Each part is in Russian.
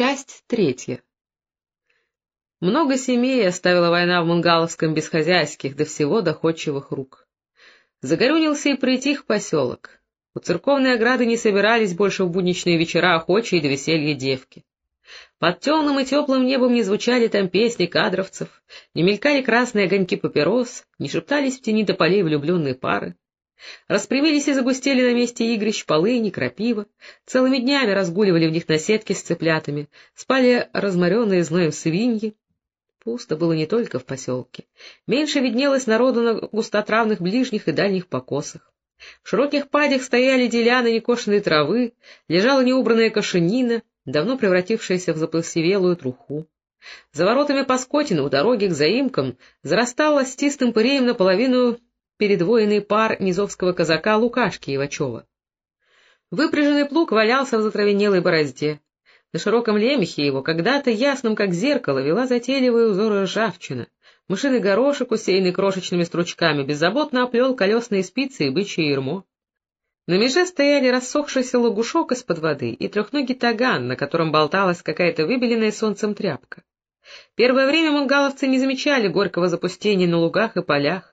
Часть третья. Много семей оставила война в Мунгаловском без хозяйских до всего доходчивых рук. Загорюнился и притих поселок. У церковной ограды не собирались больше в будничные вечера охочие до веселья девки. Под темным и теплым небом не звучали там песни кадровцев, не мелькали красные огоньки папирос, не шептались в тени тополей влюбленные пары. Распрямились и загустели на месте игрищ полыни, крапива, целыми днями разгуливали в них на сетке с цыплятами, спали разморенные зноем свиньи. Пусто было не только в поселке. Меньше виднелось народу на густотравных ближних и дальних покосах. В широких падях стояли деляны некошенной травы, лежала неубранная кошенина, давно превратившаяся в заплосевелую труху. За воротами Паскотина у дороги к заимкам зарастал ластистым пыреем наполовину передвоенный пар низовского казака Лукашки Ивачева. Выпряженный плуг валялся в затравенелой борозде. На широком лемехе его когда-то ясным, как зеркало, вела затейливые узоры ржавчина. Мышиный горошек, усеянный крошечными стручками, беззаботно оплел колесные спицы и бычье ермо. На меже стояли рассохшийся лагушок из-под воды и трехногий таган, на котором болталась какая-то выбеленная солнцем тряпка. Первое время мунгаловцы не замечали горького запустения на лугах и полях,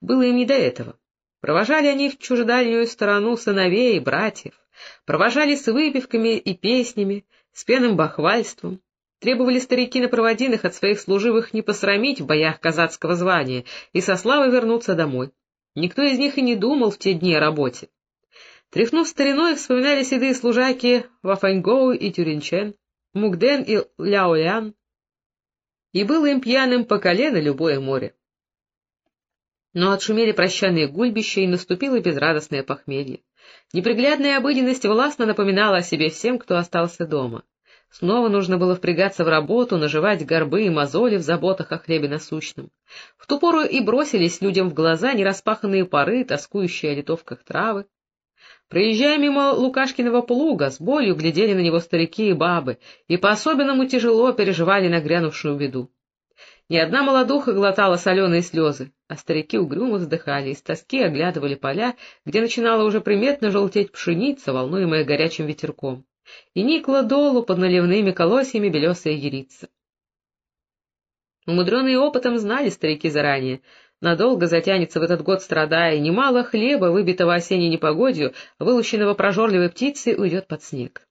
было им не до этого. Провожали они в чужедальнюю сторону сыновей и братьев, провожали с выпивками и песнями, с пенным бахвальством, требовали старики на проводиных от своих служивых не посрамить в боях казацкого звания и со славой вернуться домой. Никто из них и не думал в те дни о работе. Тряхнув стариной, вспоминали седые служаки Вафаньгоу и Тюринчен, Мугден и Ляолян, и было им пьяным по колено любое море. Но отшумели прощальные гульбища, и наступило безрадостное похмелье. Неприглядная обыденность властно напоминала о себе всем, кто остался дома. Снова нужно было впрягаться в работу, наживать горбы и мозоли в заботах о хлебе насущном. В ту пору и бросились людям в глаза нераспаханные поры, тоскующие о литовках травы. Проезжая мимо Лукашкиного плуга, с болью глядели на него старики и бабы, и по-особенному тяжело переживали нагрянувшую беду. Ни одна молодуха глотала соленые слезы, а старики угрюмо вздыхали и с тоски оглядывали поля, где начинала уже приметно желтеть пшеница, волнуемая горячим ветерком, и никла долу под наливными колосьями белесая ярица. Умудренные опытом знали старики заранее, надолго затянется в этот год страдая, немало хлеба, выбитого осенней непогодью, вылущенного прожорливой птицей, уйдет под снег.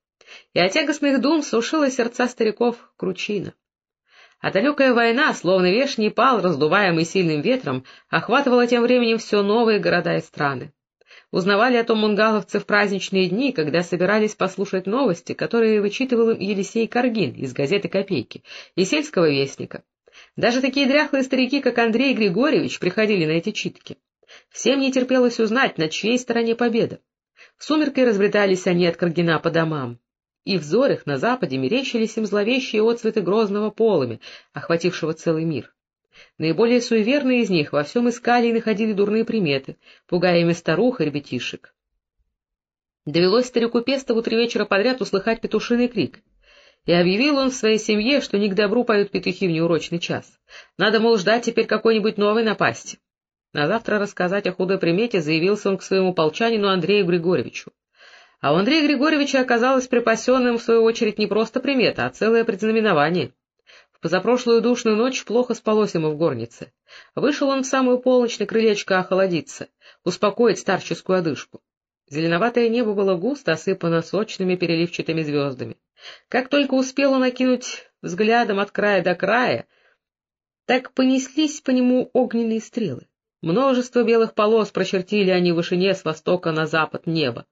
И от тягостных дум сушила сердца стариков кручина. А далекая война, словно вешний пал, раздуваемый сильным ветром, охватывала тем временем все новые города и страны. Узнавали о том мунгаловцы в праздничные дни, когда собирались послушать новости, которые вычитывал им Елисей Каргин из газеты «Копейки» и сельского вестника. Даже такие дряхлые старики, как Андрей Григорьевич, приходили на эти читки. Всем не терпелось узнать, на чьей стороне победа. В сумеркой разбредались они от Каргина по домам и взор их на западе мерещились им зловещие отцветы грозного полыми, охватившего целый мир. Наиболее суеверные из них во всем искали и находили дурные приметы, пугая ими старух и ребятишек. Довелось старику Пестову три вечера подряд услыхать петушиный крик. И объявил он в своей семье, что не к добру поют петухи в неурочный час. Надо, мол, ждать теперь какой-нибудь новой напасти. На завтра рассказать о худой примете заявился он к своему полчанину Андрею Григорьевичу. А у Андрея Григорьевича оказалось припасенным, в свою очередь, не просто примета, а целое предзнаменование. В позапрошлую душную ночь плохо спалось ему в горнице. Вышел он в самую полночь на крылечко охладиться, успокоить старческую одышку. Зеленоватое небо было густо осыпано сочными переливчатыми звездами. Как только успел он окинуть взглядом от края до края, так понеслись по нему огненные стрелы. Множество белых полос прочертили они в вышине с востока на запад неба.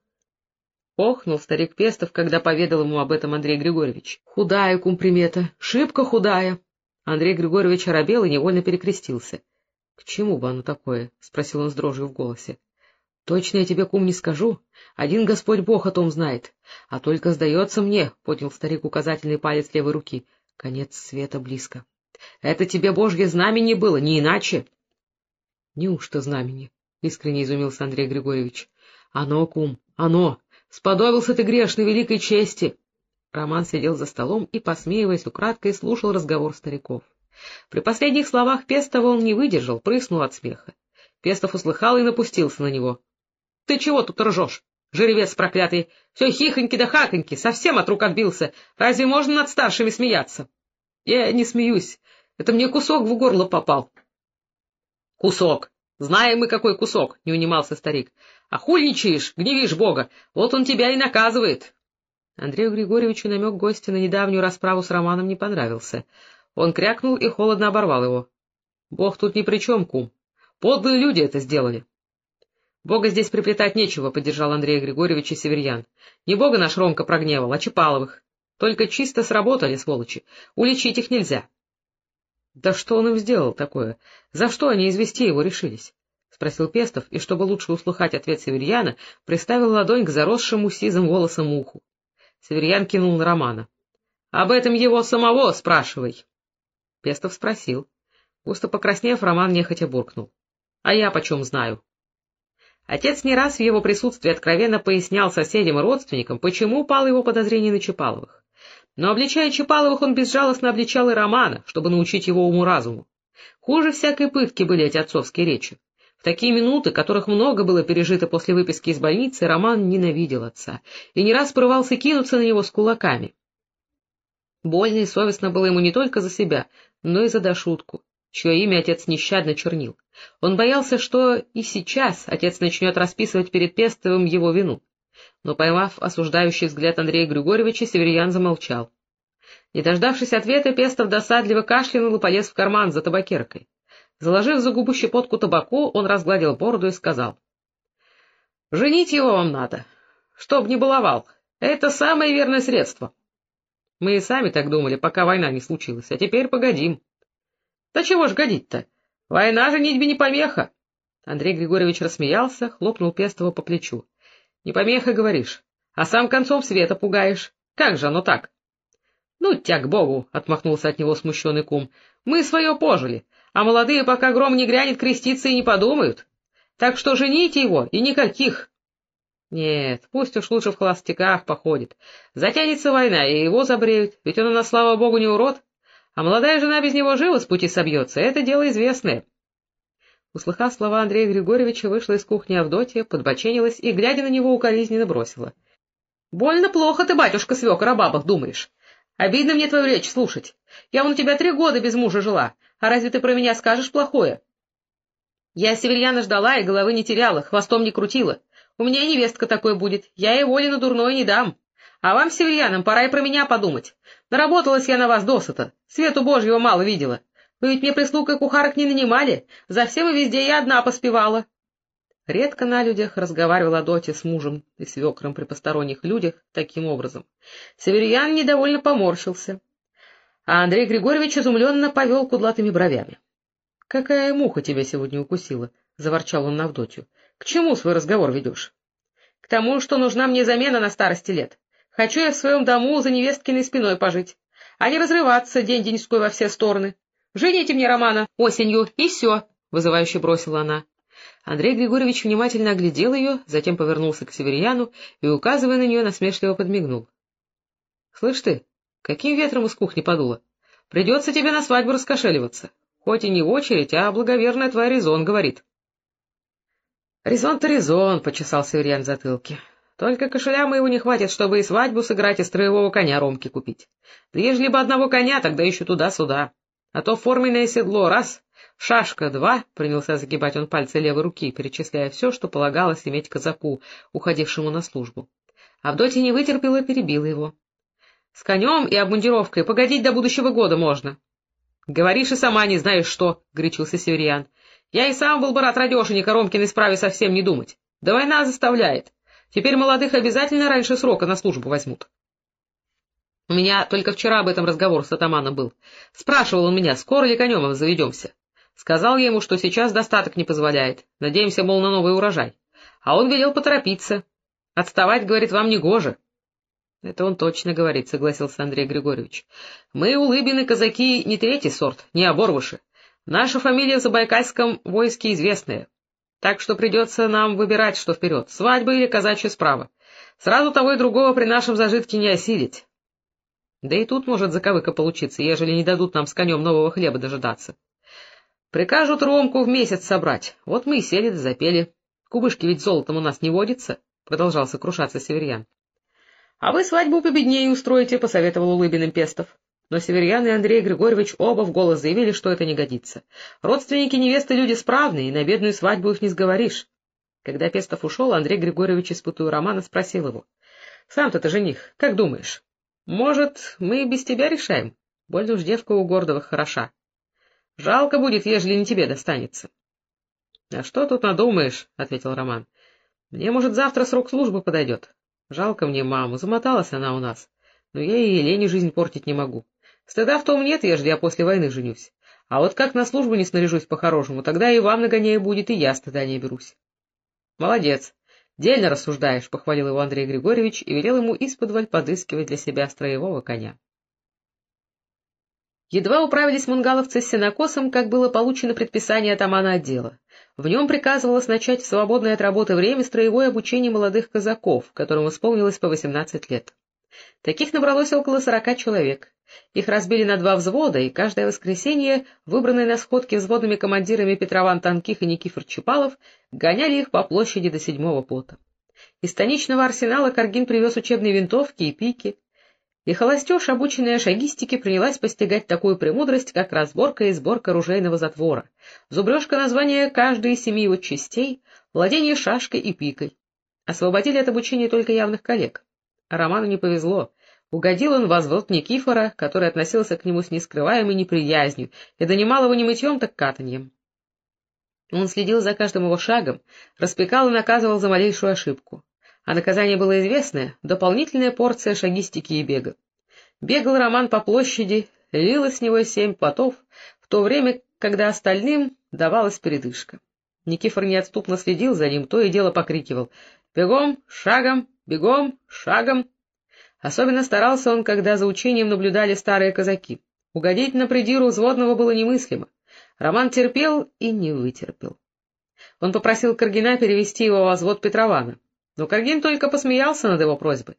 Охнул старик Пестов, когда поведал ему об этом Андрей Григорьевич. Худая кумпримета, шибко худая. Андрей Григорьевич оробел и невольно перекрестился. — К чему бы оно такое? — спросил он с дрожью в голосе. — Точно я тебе, кум, не скажу. Один Господь Бог о том знает. А только сдается мне, — поднял старик указательный палец левой руки, — конец света близко. Это тебе Божье знамени было, не иначе. — Неужто знамени? — искренне изумился Андрей Григорьевич. — Оно, кум, оно! Сподобился ты грешной великой чести! Роман сидел за столом и, посмеиваясь украдкой, слушал разговор стариков. При последних словах Пестова он не выдержал, прыснул от смеха. Пестов услыхал и напустился на него. — Ты чего тут ржешь? жеребец проклятый. Все хихоньки да хаконьки, совсем от рук отбился. Разве можно над старшими смеяться? Я не смеюсь. Это мне кусок в горло попал. — Кусок. Знаем мы, какой кусок, — не унимался старик. — А гневишь Бога, вот он тебя и наказывает. Андрею Григорьевичу намек гостя на недавнюю расправу с Романом не понравился. Он крякнул и холодно оборвал его. — Бог тут ни при чем, кум. Подлые люди это сделали. — Бога здесь приплетать нечего, — поддержал Андрей Григорьевич и Северьян. — Не Бога наш Ромка прогневал, а Чапаловых. Только чисто сработали, сволочи. Уличить их нельзя. — Да что он им сделал такое? За что они извести его решились? — спросил Пестов, и, чтобы лучше услыхать ответ Северьяна, приставил ладонь к заросшему сизым волосом уху. Северьян кинул на Романа. — Об этом его самого спрашивай. Пестов спросил. Густо покраснев, Роман нехотя буркнул. — А я почем знаю? Отец не раз в его присутствии откровенно пояснял соседям и родственникам, почему упало его подозрение на Чапаловых. Но, обличая Чапаловых, он безжалостно обличал и Романа, чтобы научить его уму-разуму. Хуже всякой пытки были эти отцовские речи. В такие минуты, которых много было пережито после выписки из больницы, Роман ненавидел отца и не раз порывался кинуться на него с кулаками. Больно и совестно было ему не только за себя, но и за Дашутку, чье имя отец нещадно чернил. Он боялся, что и сейчас отец начнет расписывать перед Пестовым его вину. Но, поймав осуждающий взгляд Андрея Григорьевича, Северьян замолчал. Не дождавшись ответа, Пестов досадливо кашлянул и полез в карман за табакеркой. Заложив за губу щепотку табаку, он разгладил бороду и сказал. — Женить его вам надо, чтоб не баловал. Это самое верное средство. Мы и сами так думали, пока война не случилась, а теперь погодим. — Да чего ж годить-то? Война же нитьбе не помеха. Андрей Григорьевич рассмеялся, хлопнул Пестова по плечу. — Не помеха, говоришь, а сам концом света пугаешь. Как же оно так? — Ну, тя к богу, — отмахнулся от него смущенный кум, — мы свое пожили, а молодые, пока гром не грянет, креститься и не подумают. Так что жените его, и никаких. Нет, пусть уж лучше в холостяках походит. Затянется война, и его забреют, ведь он у нас, слава богу, не урод. А молодая жена без него живо с пути собьется, это дело известное. Услыхав слова Андрея Григорьевича, вышла из кухни Авдотья, подбоченилась и, глядя на него, укоризненно бросила. — Больно плохо ты, батюшка, свекор, о бабах думаешь. Обидно мне твою речь слушать. Я вон у тебя три года без мужа жила, а разве ты про меня скажешь плохое? Я Северьяна ждала и головы не теряла, хвостом не крутила. У меня невестка такой будет, я ей воли на дурное не дам. А вам, северянам, пора и про меня подумать. Наработалась я на вас досыта, свету божьего мало видела. Вы ведь мне прислуг и кухарок не нанимали, за всем и везде я одна поспевала. Редко на людях разговаривала Доти с мужем и свекром при посторонних людях таким образом. Северьян недовольно поморщился, а Андрей Григорьевич изумленно повел кудлатыми бровями. — Какая муха тебя сегодня укусила? — заворчал он на Авдотью. — К чему свой разговор ведешь? — К тому, что нужна мне замена на старости лет. Хочу я в своем дому за невесткиной спиной пожить, а не разрываться день-деньской во все стороны. Жените мне Романа осенью, и все, — вызывающе бросила она. Андрей Григорьевич внимательно оглядел ее, затем повернулся к Северьяну и, указывая на нее, насмешливо подмигнул. — Слышь ты, каким ветром из кухни подуло? Придется тебе на свадьбу раскошеливаться. Хоть и не очередь, а благоверная твоя резон говорит. — Резон-то резон, — почесал Северьян в затылке. — Только кошеля моего не хватит, чтобы и свадьбу сыграть, и строевого коня Ромки купить. Да ежели бы одного коня, тогда еще туда-сюда. А то форменное седло — раз, шашка — два, — принялся загибать он пальцы левой руки, перечисляя все, что полагалось иметь казаку, уходившему на службу. Авдотья не вытерпела и перебила его. — С конем и обмундировкой погодить до будущего года можно. — Говоришь и сама не знаешь что, — горячился Северьян. — Я и сам был бы рад радешенька Ромкиной справе совсем не думать. Да война заставляет. Теперь молодых обязательно раньше срока на службу возьмут. У меня только вчера об этом разговор с атаманом был. Спрашивал он меня, скоро ли конем заведемся. Сказал я ему, что сейчас достаток не позволяет. Надеемся, мол, на новый урожай. А он велел поторопиться. Отставать, говорит, вам не гоже. — Это он точно говорит, — согласился Андрей Григорьевич. — Мы, улыбины казаки, не третий сорт, не оборвыши. Наша фамилия в Забайкальском войске известная. Так что придется нам выбирать, что вперед, свадьба или казачья справа. Сразу того и другого при нашем зажитке не осилить. Да и тут может заковыка получиться, ежели не дадут нам с конем нового хлеба дожидаться. Прикажут Ромку в месяц собрать, вот мы и сели да запели. Кубышки ведь золотом у нас не водится. — продолжал сокрушаться Северьян. — А вы свадьбу победнее устроите, — посоветовал Улыбиным Пестов. Но Северьян и Андрей Григорьевич оба в голос заявили, что это не годится. Родственники невесты люди справные, и на бедную свадьбу их не сговоришь. Когда Пестов ушел, Андрей Григорьевич, испытуя Романа, спросил его. — Сам-то ты жених, как думаешь? Может, мы без тебя решаем? Больно уж девка у Гордовых хороша. Жалко будет, ежели не тебе достанется. — А что тут надумаешь? — ответил Роман. — Мне, может, завтра срок службы подойдет. Жалко мне маму, замоталась она у нас. Но я и Елене жизнь портить не могу. Стыда в том нет, ежели я после войны женюсь. А вот как на службу не снаряжусь по-хорошему, тогда и вам нагоняя будет, и я стыда не берусь. — Молодец. Дельно рассуждаешь, — похвалил его Андрей Григорьевич и велел ему исподволь подыскивать для себя строевого коня. Едва управились мунгаловцы с сенокосом, как было получено предписание атамана отдела. В нем приказывалось начать в свободное от работы время строевое обучение молодых казаков, которым исполнилось по 18 лет. Таких набралось около сорока человек. Их разбили на два взвода, и каждое воскресенье, выбранные на сходке взводными командирами Петрован Танких и Никифор Чапалов, гоняли их по площади до седьмого пота. Из станичного арсенала Каргин привез учебные винтовки и пики, и холостеж, обученная шагистике, принялась постигать такую премудрость, как разборка и сборка оружейного затвора, зубрежка названия каждой из семи его частей, владение шашкой и пикой. Освободили от обучения только явных коллег. Роману не повезло. Угодил он в Никифора, который относился к нему с нескрываемой неприязнью и донимал его не мытьем, так катаньем. Он следил за каждым его шагом, распекал и наказывал за малейшую ошибку. А наказание было известное — дополнительная порция шагистики и бега. Бегал Роман по площади, лило с него семь потов, в то время, когда остальным давалась передышка. Никифор неотступно следил за ним, то и дело покрикивал «Бегом! Шагом! Бегом! Шагом!» Особенно старался он, когда за учением наблюдали старые казаки. Угодить на придиру взводного было немыслимо. Роман терпел и не вытерпел. Он попросил Каргина перевести его в возвод Петрована. Но Каргин только посмеялся над его просьбой.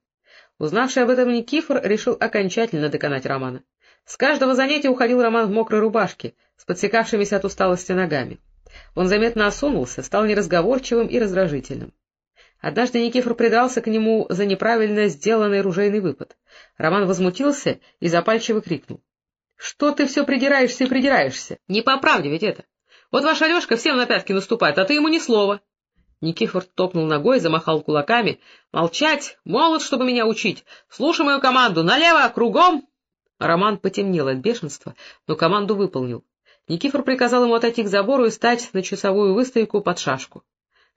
Узнавший об этом Никифор решил окончательно доконать Романа. С каждого занятия уходил Роман в мокрой рубашке, с подсекавшимися от усталости ногами. Он заметно осунулся, стал неразговорчивым и раздражительным. Однажды Никифор предался к нему за неправильно сделанный ружейный выпад. Роман возмутился и запальчиво крикнул. — Что ты все придираешься и придираешься? Не по правде ведь это. Вот ваш Алешка всем на пятки наступает, а ты ему ни слова. Никифор топнул ногой, замахал кулаками. — Молчать! Молод, чтобы меня учить! Слушай мою команду! Налево! Кругом! Роман потемнел от бешенства, но команду выполнил. Никифор приказал ему отойти к забору и стать на часовую выстойку под шашку.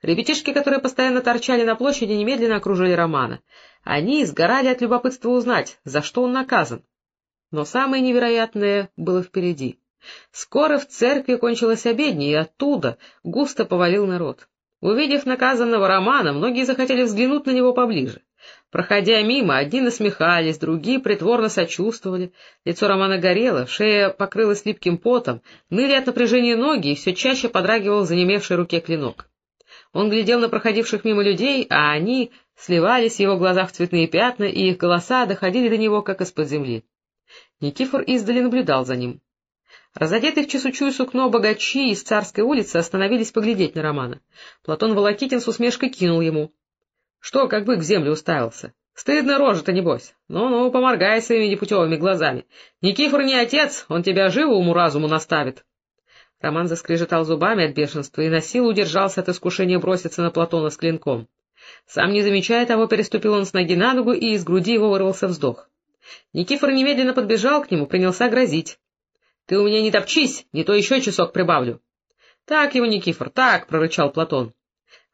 Ребятишки, которые постоянно торчали на площади, немедленно окружили Романа. Они сгорали от любопытства узнать, за что он наказан. Но самое невероятное было впереди. Скоро в церкви кончилась обедня, и оттуда густо повалил народ. Увидев наказанного Романа, многие захотели взглянуть на него поближе. Проходя мимо, одни насмехались, другие притворно сочувствовали. Лицо Романа горело, шея покрылась липким потом, ныли от напряжения ноги, и все чаще подрагивал занемевшей руке клинок. Он глядел на проходивших мимо людей, а они сливались в его глазах в цветные пятна, и их голоса доходили до него, как из-под земли. Никифор издали наблюдал за ним. Разодетые в чесучую сукно богачи из царской улицы остановились поглядеть на Романа. Платон Волокитин с усмешкой кинул ему. — Что, как бы в землю уставился? Стыдно рожа-то, небось. Ну-ну, поморгай своими непутевыми глазами. Никифор не отец, он тебя живо уму-разуму наставит. Роман заскрежетал зубами от бешенства и на силу удержался от искушения броситься на Платона с клинком. Сам не замечая того, переступил он с ноги на ногу, и из груди его вырвался вздох. Никифор немедленно подбежал к нему, принялся грозить. Ты у меня не топчись, не то еще часок прибавлю. — Так его, Никифор, так, — прорычал Платон.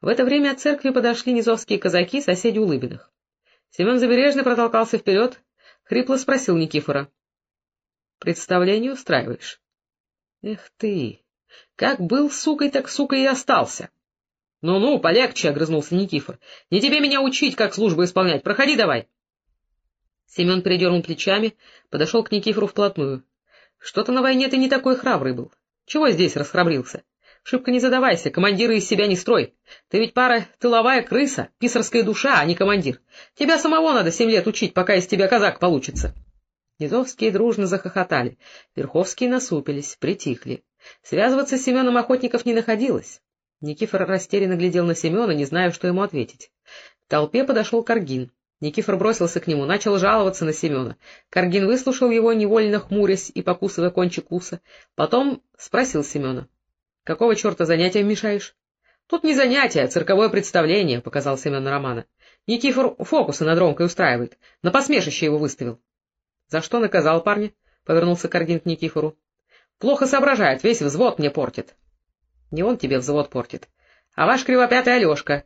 В это время от церкви подошли низовские казаки, соседи Улыбиных. Семен Забережный протолкался вперед, хрипло спросил Никифора. — Представление устраиваешь? — Эх ты! Как был сукой, так сукой и остался. «Ну — Ну-ну, полегче, — огрызнулся Никифор. — Не тебе меня учить, как службу исполнять. Проходи давай. Семен передернул плечами, подошел к Никифору вплотную. Что-то на войне ты не такой храбрый был. Чего здесь расхрабрился? Шибко не задавайся, командира из себя не строй. Ты ведь пара тыловая крыса, писарская душа, а не командир. Тебя самого надо семь лет учить, пока из тебя казак получится. Низовские дружно захохотали, Верховские насупились, притихли. Связываться с Семеном охотников не находилось. Никифор растерянно глядел на Семена, не зная, что ему ответить. К толпе подошел Каргин. Никифор бросился к нему, начал жаловаться на Семена. Каргин выслушал его, невольно хмурясь и покусывая кончик уса. Потом спросил Семена. — Какого черта занятия мешаешь? — Тут не занятие, а цирковое представление, — показал Семен Романа. Никифор фокусы над Ромкой устраивает. На посмешище его выставил. — За что наказал парня? — повернулся Каргин к Никифору. — Плохо соображает, весь взвод мне портит. — Не он тебе взвод портит, а ваш кривопятый Алешка.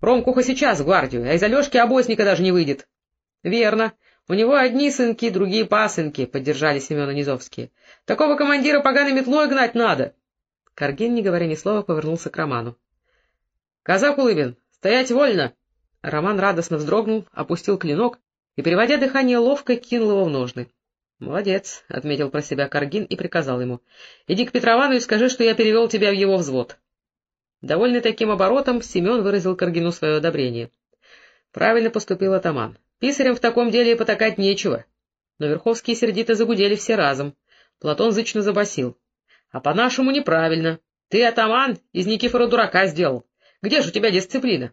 Ромкуха сейчас в гвардию, а из Алешки обозника даже не выйдет. — Верно. У него одни сынки, другие пасынки, — поддержали Семена Низовские. — Такого командира поганой метлой гнать надо. Каргин, не говоря ни слова, повернулся к Роману. — Казак Улыбин, стоять вольно! Роман радостно вздрогнул, опустил клинок и, переводя дыхание, ловко кинул его в ножны. — Молодец, — отметил про себя Каргин и приказал ему. — Иди к Петровану и скажи, что я перевел тебя в его взвод. Довольный таким оборотом, Семен выразил Каргину свое одобрение. Правильно поступил атаман. Писарям в таком деле потакать нечего. Но Верховские сердито загудели все разом. Платон зычно забасил. — А по-нашему неправильно. Ты, атаман, из Никифора дурака сделал. Где же у тебя дисциплина?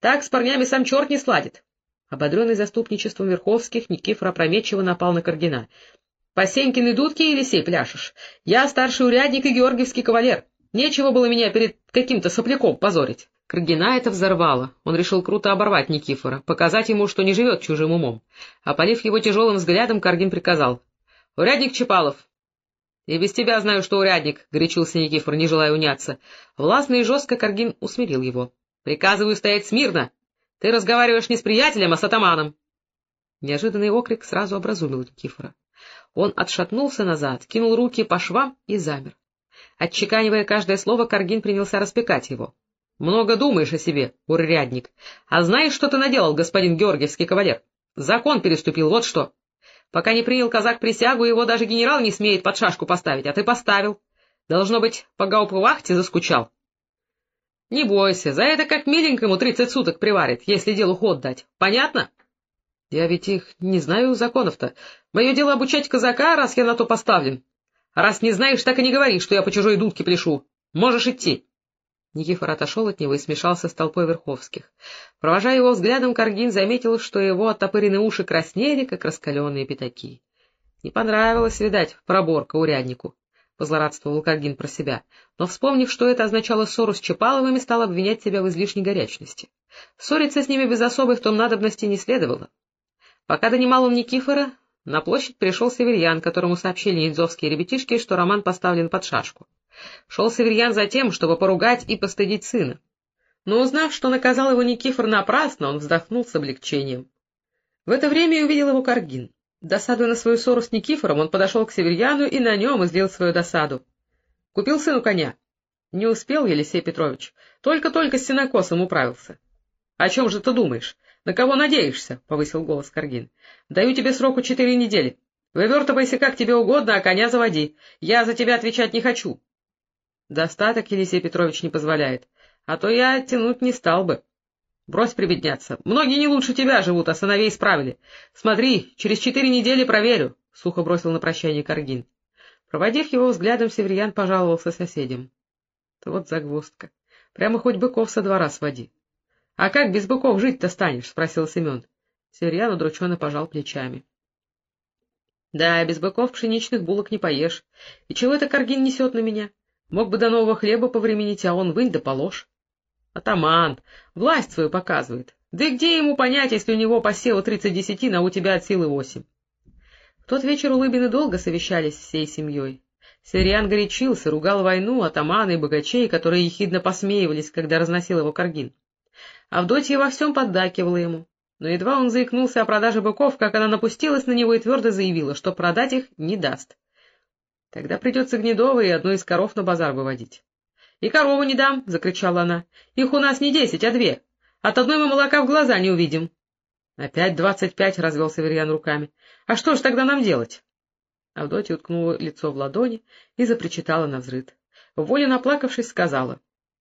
Так с парнями сам черт не сладит. Ободренный заступничеством Верховских, Никифор опрометчиво напал на Каргина. — По Сенькиной дудке, Елисей, пляшешь? Я старший урядник и георгиевский кавалер. Нечего было меня перед каким-то сопляком позорить. Каргина это взорвало. Он решил круто оборвать Никифора, показать ему, что не живет чужим умом. Опалив его тяжелым взглядом, Каргин приказал. — Урядник Чапалов! — И без тебя знаю, что урядник, — горячился Никифор, не желая уняться. Властно и жестко Каргин усмирил его. — Приказываю стоять смирно. Ты разговариваешь не с приятелем, а с атаманом. Неожиданный окрик сразу образумил Никифора. Он отшатнулся назад, кинул руки по швам и замер. Отчеканивая каждое слово, Каргин принялся распекать его. — Много думаешь о себе, урядник. А знаешь, что ты наделал, господин Георгиевский кавалер? Закон переступил, вот что. Пока не принял казак присягу, его даже генерал не смеет под шашку поставить, а ты поставил. Должно быть, по гауптвахте заскучал. — Не бойся, за это как миленькому тридцать суток приварит, если делу ход дать. Понятно? — Я ведь их не знаю законов-то. Мое дело обучать казака, раз я на то поставлен. Раз не знаешь, так и не говори, что я по чужой дудке пляшу. Можешь идти. Никифор отошел от него и смешался с толпой Верховских. Провожая его взглядом, Каргин заметил, что его оттопыренные уши краснели, как раскаленные пятаки. Не понравилось, видать, проборка уряднику, — позлорадствовал Каргин про себя, но, вспомнив, что это означало ссору с Чапаловыми, стал обвинять себя в излишней горячности. Ссориться с ними без особой в том надобности не следовало. Пока донимал он Никифора, на площадь пришел Северьян, которому сообщили нельзовские ребятишки, что Роман поставлен под шашку. Шел Северьян за тем, чтобы поругать и постыдить сына. Но узнав, что наказал его Никифор напрасно, он вздохнул с облегчением. В это время увидел его Каргин. Досадуя на свою ссору с Никифором, он подошел к Северьяну и на нем излил свою досаду. Купил сыну коня. Не успел, Елисей Петрович. Только-только с сенокосом управился. — О чем же ты думаешь? — На кого надеешься? — повысил голос Каргин. — Даю тебе сроку четыре недели. Вывертывайся как тебе угодно, а коня заводи. Я за тебя отвечать не хочу. — Достаток Елисей Петрович не позволяет, а то я тянуть не стал бы. Брось прибедняться. Многие не лучше тебя живут, а сыновей исправили. Смотри, через четыре недели проверю, — сухо бросил на прощание Каргин. Проводив его взглядом, Северьян пожаловался соседям. — Вот загвоздка. Прямо хоть быков со двора своди. — А как без быков жить-то станешь? — спросил Семен. Северьян удрученно пожал плечами. — Да, без быков пшеничных булок не поешь. И чего это Каргин несет на меня? Мог бы до нового хлеба повременить, а он вынь да положь. Атаман, власть свою показывает. Да и где ему понять, если у него посела тридцать десятин, а у тебя от силы восемь? В тот вечер Улыбины долго совещались всей семьей. Северьян горячился, ругал войну, атамана и богачей, которые ехидно посмеивались, когда разносил его Каргин. Авдотья во всем поддакивала ему. Но едва он заикнулся о продаже быков, как она напустилась на него и твердо заявила, что продать их не даст. Тогда придется Гнедова и одну из коров на базар выводить. — И корову не дам! — закричала она. — Их у нас не десять, а две. От одной мы молока в глаза не увидим. — Опять двадцать пять! — развел Северьян руками. — А что ж тогда нам делать? Авдотья уткнула лицо в ладони и запричитала на взрыд. Воля, наплакавшись, сказала.